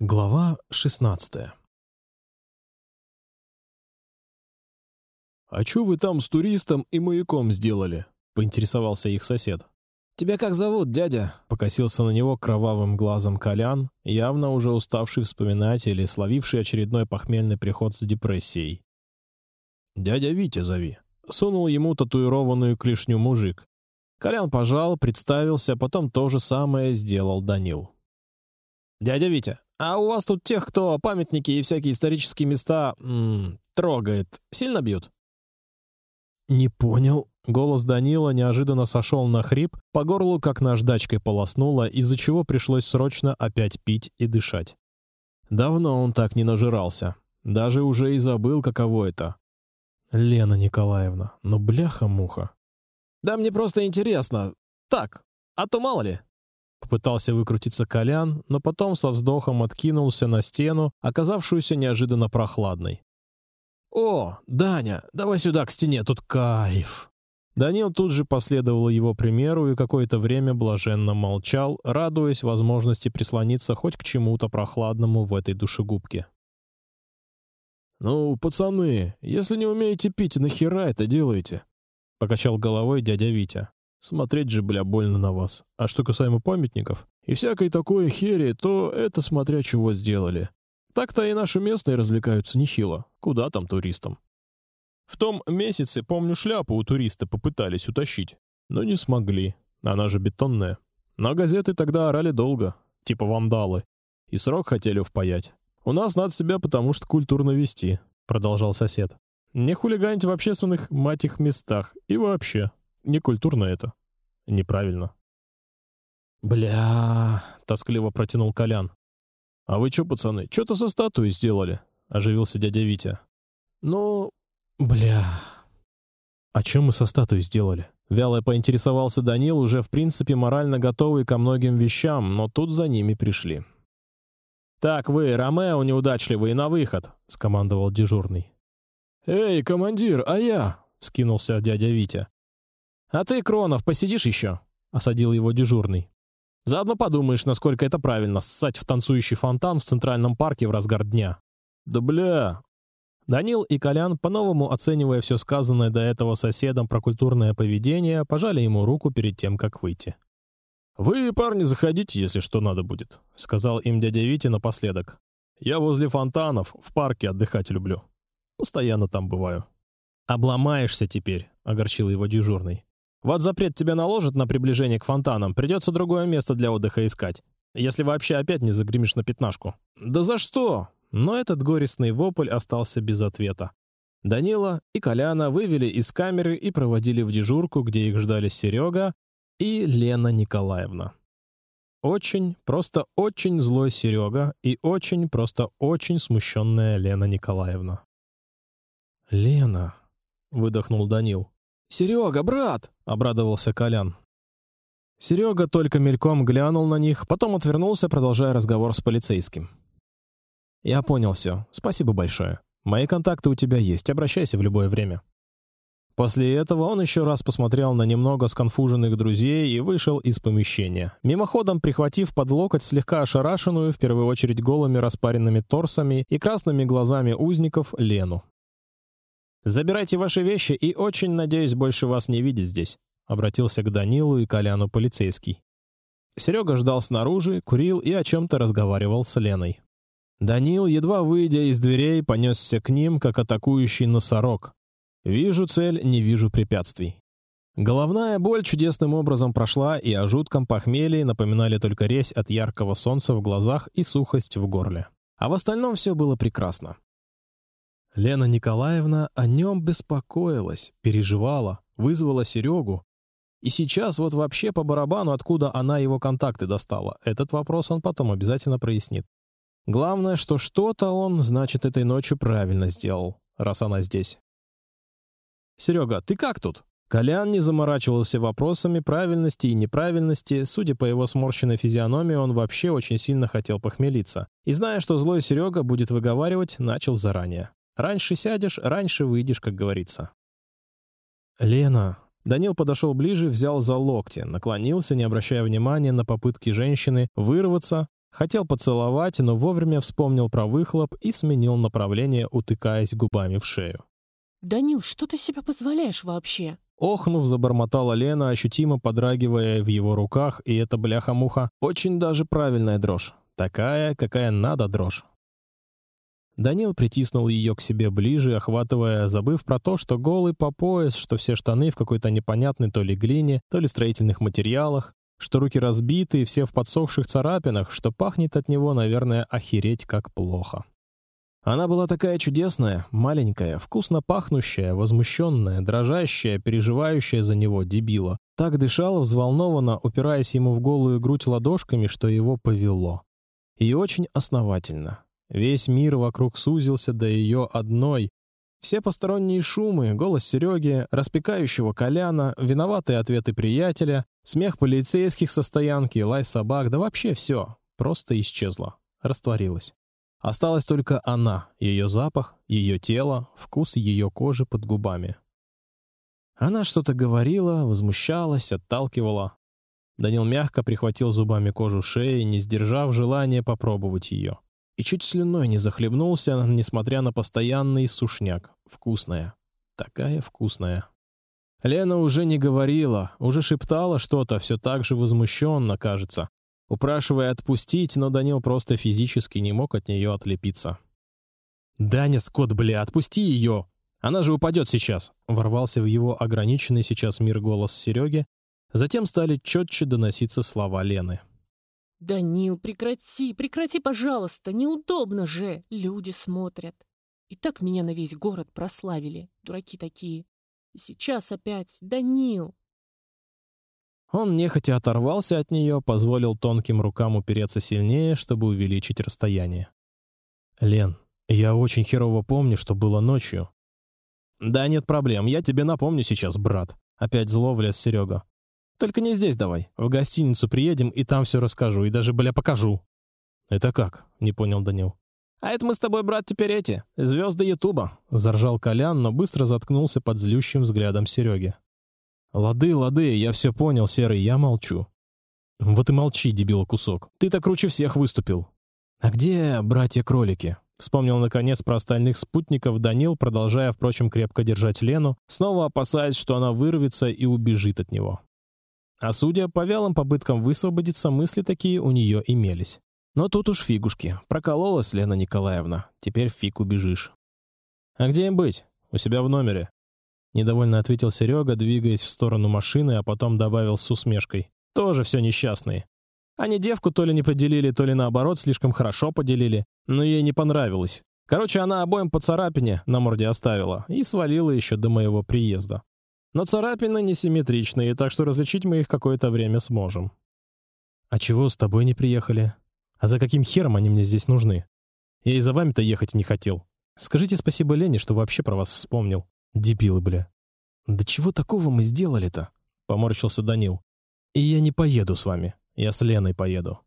Глава шестнадцатая. А что вы там с туристом и маяком сделали? Поинтересовался их сосед. Тебя как зовут, дядя? Покосился на него кровавым глазом Колян, явно уже уставший вспоминать или словивший очередной похмельный приход с депрессией. Дядя Витя зови. Сунул ему татуированную клешню мужик. Колян пожал, представился, потом то же самое сделал Данил. Дядя Витя, а у вас тут тех, кто памятники и всякие исторические места м, трогает, сильно бьют? Не понял. Голос Данила неожиданно сошел на хрип, по горлу как наждачкой полоснуло, из-за чего пришлось срочно опять пить и дышать. Давно он так не нажирался, даже уже и забыл, каково это. Лена Николаевна, ну бляха-муха. Да мне просто интересно. Так, а то мало ли. Попытался выкрутиться Колян, но потом со вздохом откинулся на стену, оказавшуюся неожиданно прохладной. О, Даня, давай сюда к стене, тут кайф. Данил тут же последовал его примеру и какое-то время блаженно молчал, радуясь возможности прислониться хоть к чему-то прохладному в этой душегубке. Ну, пацаны, если не умеете пить, нахера это делаете? Покачал головой дядя Витя. Смотреть же, бля, больно на вас. А что касаемо памятников и всякой такой хери, то это смотря чего сделали. Так-то и наши местные развлекаются нехило. Куда там туристам? В том месяце, помню, шляпу у туриста попытались утащить, но не смогли. Она же бетонная. Но газеты тогда орали долго, типа вандалы, и срок хотели впаять. У нас надо себя потому что культурно вести, продолжал сосед. Не хулиганить в общественных мать их местах и вообще. Не культурно это. Неправильно. Бля, тоскливо протянул Колян. А вы чё, пацаны, что-то со статуей сделали? Оживился дядя Витя. Ну, бля. А чем мы со статуей сделали? Вяло поинтересовался Данил, уже в принципе морально готовый ко многим вещам, но тут за ними пришли. Так вы, Ромео неудачливый, на выход, скомандовал дежурный. Эй, командир, а я? Вскинулся дядя Витя. А ты, Кронов, посидишь еще? Осадил его дежурный. Заодно подумаешь, насколько это правильно ссать в танцующий фонтан в центральном парке в разгар дня. Да бля. Данил и Колян, по-новому оценивая все сказанное до этого соседом про культурное поведение, пожали ему руку перед тем, как выйти. Вы, парни, заходите, если что надо будет, сказал им дядя Витя напоследок. Я возле фонтанов в парке отдыхать люблю. Постоянно там бываю. Обломаешься теперь, огорчил его дежурный. Вот запрет тебе наложат на приближение к фонтанам, придется другое место для отдыха искать. Если вообще опять не загремишь на пятнашку. Да за что? Но этот горестный вопль остался без ответа. Данила и Коляна вывели из камеры и проводили в дежурку, где их ждали Серега и Лена Николаевна. Очень, просто очень злой Серега и очень, просто очень смущенная Лена Николаевна. Лена, выдохнул Данил. Серега, брат! обрадовался Колян. Серега только мельком глянул на них, потом отвернулся, продолжая разговор с полицейским. Я понял все. Спасибо большое. Мои контакты у тебя есть. Обращайся в любое время. После этого он еще раз посмотрел на немного сконфуженных друзей и вышел из помещения, мимоходом прихватив под локоть слегка ошарашенную, в первую очередь голыми распаренными торсами и красными глазами узников Лену. Забирайте ваши вещи и очень надеюсь больше вас не видеть здесь. Обратился к Данилу и Коляну полицейский. Серега ждал снаружи, курил и о чем-то разговаривал с Леной. Данил, едва выйдя из дверей, понесся к ним, как атакующий носорог. Вижу цель, не вижу препятствий. Головная боль чудесным образом прошла, и о жутком похмелье напоминали только резь от яркого солнца в глазах и сухость в горле. А в остальном все было прекрасно. Лена Николаевна о нем беспокоилась, переживала, вызвала Серегу. И сейчас вот вообще по барабану, откуда она его контакты достала. Этот вопрос он потом обязательно прояснит. Главное, что что-то он, значит, этой ночью правильно сделал, раз она здесь. Серега, ты как тут? Колян не заморачивался вопросами правильности и неправильности. Судя по его сморщенной физиономии, он вообще очень сильно хотел похмелиться. И зная, что злой Серега будет выговаривать, начал заранее. Раньше сядешь, раньше выйдешь, как говорится. Лена. Данил подошел ближе, взял за локти, наклонился, не обращая внимания на попытки женщины вырваться, Хотел поцеловать, но вовремя вспомнил про выхлоп и сменил направление, утыкаясь губами в шею. Данил, что ты себе позволяешь вообще? Охнув, забормотала Лена, ощутимо подрагивая в его руках, и эта бляха-муха очень даже правильная дрожь, такая, какая надо дрожь. Данил притиснул ее к себе ближе, охватывая, забыв про то, что голый по пояс, что все штаны в какой-то непонятной то ли глине, то ли строительных материалах, что руки разбиты, все в подсохших царапинах, что пахнет от него, наверное, охереть как плохо. Она была такая чудесная, маленькая, вкусно пахнущая, возмущенная, дрожащая, переживающая за него дебила. Так дышала взволнованно, упираясь ему в голую грудь ладошками, что его повело. И очень основательно. Весь мир вокруг сузился до ее одной. Все посторонние шумы, голос Сереги, распекающего Коляна, виноватые ответы приятеля, смех полицейских со стоянки, лай собак, да вообще все просто исчезло, растворилось. Осталась только она, ее запах, ее тело, вкус ее кожи под губами. Она что-то говорила, возмущалась, отталкивала. Данил мягко прихватил зубами кожу шеи, не сдержав желания попробовать ее, и чуть слюной не захлебнулся, несмотря на постоянный сушняк. Вкусная, такая вкусная. Лена уже не говорила, уже шептала что-то, все так же возмущенно, кажется, упрашивая отпустить, но Данил просто физически не мог от нее отлепиться. Даня, Скотт, бля, отпусти ее! Она же упадет сейчас! Ворвался в его ограниченный сейчас мир голос Сереги. Затем стали четче доноситься слова Лены. Данил, прекрати, прекрати, пожалуйста, неудобно же, люди смотрят. И так меня на весь город прославили, дураки такие. Сейчас опять, Данил, он нехотя оторвался от нее, позволил тонким рукам упереться сильнее, чтобы увеличить расстояние. Лен, я очень херово помню, что было ночью. Да нет проблем, я тебе напомню сейчас, брат. Опять зло влез Серега. Только не здесь давай, в гостиницу приедем и там все расскажу и даже бля покажу. Это как? Не понял Данил. А это мы с тобой, брат, теперь эти звезды Ютуба. Заржал Колян, но быстро заткнулся под злющим взглядом Сереги. Лады, лады, я все понял, серый, я молчу. Вот и молчи, дебила кусок. Ты-то круче всех выступил. А где братья-кролики? Вспомнил наконец про остальных спутников Данил, продолжая, впрочем, крепко держать Лену, снова опасаясь, что она вырвется и убежит от него. А судя по вялым попыткам высвободиться, мысли такие у нее имелись. Но тут уж фигушки. Прокололась Лена Николаевна. Теперь фиг убежишь. А где им быть? У себя в номере. Недовольно ответил Серега, двигаясь в сторону машины, а потом добавил с усмешкой: "Тоже все несчастные. Они девку то ли не поделили, то ли наоборот слишком хорошо поделили, но ей не понравилось. Короче, она обоим по царапине на морде оставила и свалила еще до моего приезда. Но царапины несимметричные, так что различить мы их какое-то время сможем. А чего с тобой не приехали? А за каким хером они мне здесь нужны? Я и за вами-то ехать не хотел. Скажите спасибо Лене, что вообще про вас вспомнил. Дебилы, бля. Да чего такого мы сделали-то? Поморщился Данил. И я не поеду с вами. Я с Леной поеду.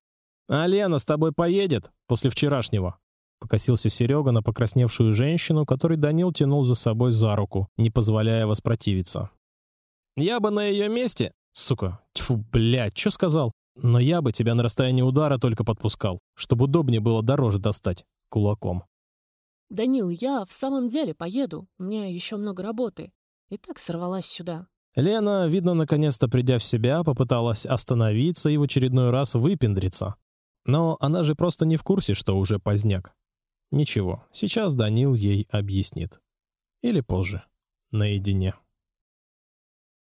А Лена с тобой поедет после вчерашнего. Покосился Серега на покрасневшую женщину, которой Данил тянул за собой за руку, не позволяя воспротивиться. Я бы на ее месте, сука, тьфу, блядь, что сказал? Но я бы тебя на расстоянии удара только подпускал, чтобы удобнее было дороже достать кулаком. «Данил, я в самом деле поеду. У меня еще много работы. И так сорвалась сюда». Лена, видно, наконец-то придя в себя, попыталась остановиться и в очередной раз выпендриться. Но она же просто не в курсе, что уже поздняк. Ничего, сейчас Данил ей объяснит. Или позже, наедине.